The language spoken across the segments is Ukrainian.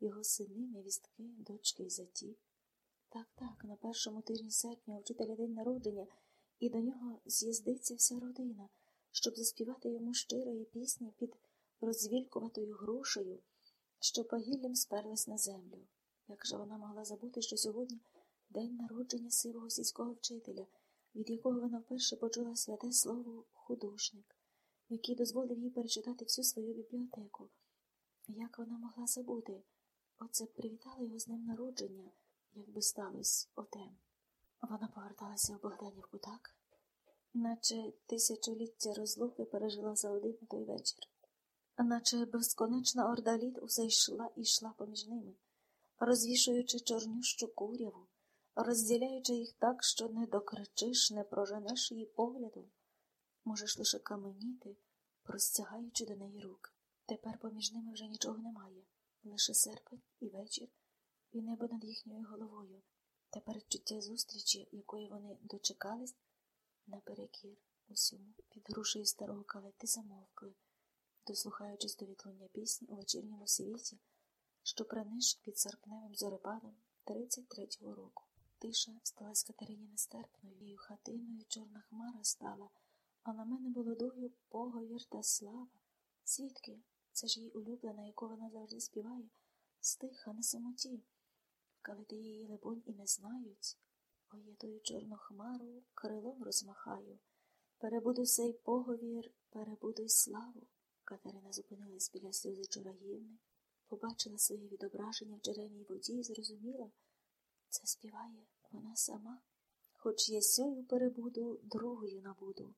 його сини, невістки, дочки і заті. Так, так, на першому тижні серпня вчителя день народження, і до нього з'їздиться вся родина, щоб заспівати йому щирої пісні під розвількуватою грушею, що погіллям сперлась на землю. Як же вона могла забути, що сьогодні день народження сивого сільського вчителя, від якого вона вперше почула святе слово художник, який дозволив їй перечитати всю свою бібліотеку. Як вона могла забути? Оце б привітала його з днем народження, якби сталося оте. Вона поверталася в Богданівку так, наче тисячоліття розлуки пережила за один той вечір, наче безконечна орда літ усе йшла і йшла поміж ними, розвішуючи чорнющу куряву, розділяючи їх так, що не докричиш, не проженеш її поглядом, можеш лише каменіти, простягаючи до неї руки. Тепер поміж ними вже нічого немає, лише серпень і вечір, і небо над їхньою головою. Тепер чуття зустрічі, якої вони дочекались, наперекір усьому, під грушею старого калети замовкли, дослухаючись до відлуння пісні у вечірньому світі, що пронишк під серпневим зорепадом 33-го року. Тиша сталась Катерині нестерпною, її хатиною чорна хмара стала, а на мене було дою поговір та слава. Свідки, це ж її улюблена, яку вона завжди співає, стиха на самоті. Калити її, лебонь, і не знають, ой, я тою чорну хмару крилом розмахаю. Перебуду сей поговір, перебуду й славу. Катерина зупинилась біля сльози чорагівни, побачила своє відображення в джерельній воді і зрозуміла, це співає вона сама. Хоч я сьою перебуду, другою набуду.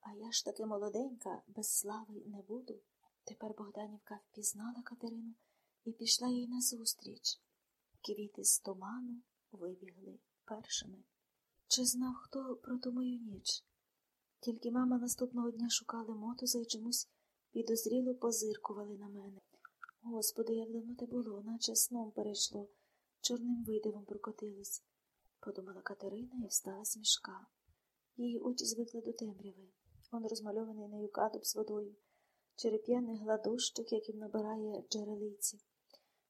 А я ж таки молоденька, без слави не буду. Тепер Богданівка впізнала Катерину і пішла їй назустріч. Квіти з туману вибігли першими. Чи знав хто про ту мою ніч? Тільки мама наступного дня шукали мотуза і чомусь підозріло позиркували на мене. Господи, як давно те було, наче сном перейшло, чорним видивом прокотилось, подумала Катерина і встала з мішка. Її очі звикли до темряви. Он розмальований нею кадуб з водою, череп'яний гладущик, яким набирає джерелиці.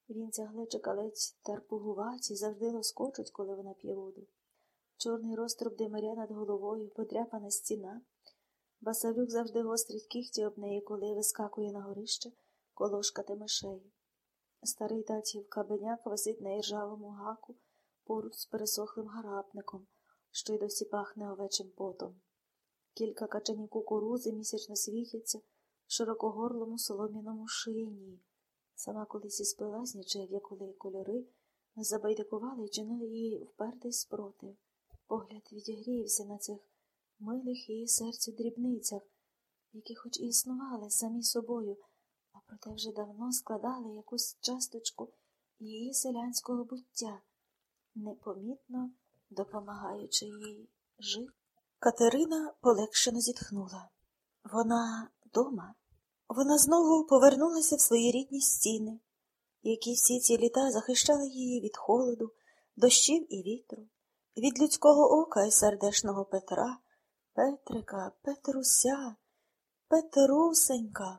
Він ця глечика ледь тарпугуваті, завжди лоскочуть, коли вона п'є воду. Чорний розтруб димаря над головою, подряпана стіна. Басавюк завжди гострить кіхті об неї, коли вискакує на горище колошкати мишей. Старий татів кабеняк висить на іржавому гаку поруч з пересохлим гарапником, що й досі пахне овечим потом. Кілька качанів кукурузи місячно світяться широкогорлому солом'яному шині. Сама колись і спила з нічев'я, коли кольори забайдикували і чинили її впертий спротив. Погляд відігрівся на цих милих її серцю дрібницях, які хоч і існували самі собою, а проте вже давно складали якусь часточку її селянського буття, непомітно допомагаючи їй жити. Катерина полегшено зітхнула. Вона дома. Вона знову повернулася в свої рідні стіни, які всі ці літа захищали її від холоду, дощів і вітру, від людського ока і сердешного Петра, Петрика, Петруся, Петрусенька,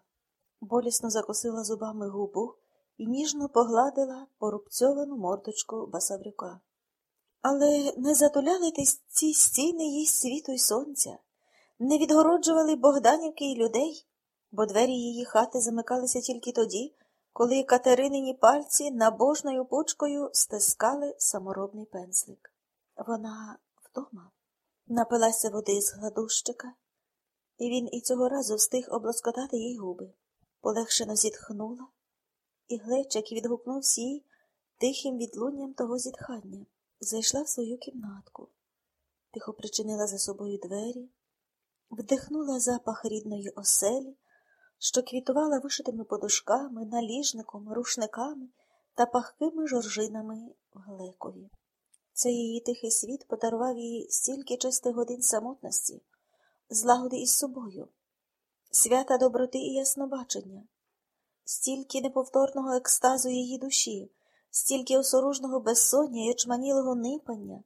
болісно закосила зубами губу і ніжно погладила порубцьовану мордочку басаврюка. Але не затуляли ці стіни їй світу й сонця, не відгороджували Богданівки й людей бо двері її хати замикалися тільки тоді, коли Катеринині пальці набожною пучкою стискали саморобний пензлик. Вона вдома напилася води з гладущика, і він і цього разу встиг облоскотати їй губи. Полегшено зітхнула, і глечик відгукнувся їй тихим відлунням того зітхання, зайшла в свою кімнатку, тихо причинила за собою двері, вдихнула запах рідної оселі що квітувала вишитими подушками, наліжником, рушниками та пахкими жоржинами в глекові. Цей її тихий світ подарував їй стільки чистих годин самотності, злагоди із собою, свята доброти і яснобачення, стільки неповторного екстазу її душі, стільки осоружного безсоння і очманілого нипання,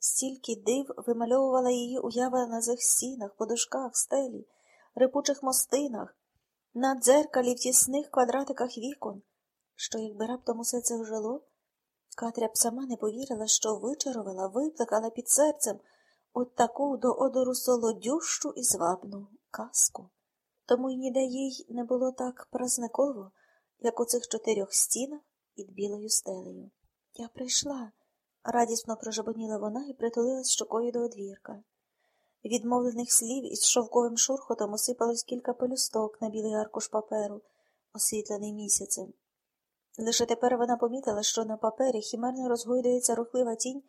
стільки див вимальовувала її уява на цих стінах, подушках, стелі, рипучих мостинах, на дзеркалі в тісних квадратиках вікон, що якби раптом усе це ожило, Катря б сама не повірила, що вичарувала, виплакала під серцем от таку до одору солодющу і звабну казку. Тому й ніде їй не було так празниково, як у цих чотирьох стінах під білою стелею. Я прийшла, радісно прожебоніла вона і притулилась щокою до одвірка. Від мовлених слів із шовковим шурхотом осипалось кілька пелюсток на білий аркуш паперу, освітлений місяцем. Лише тепер вона помітила, що на папері хімерно розгойдується рухлива тінь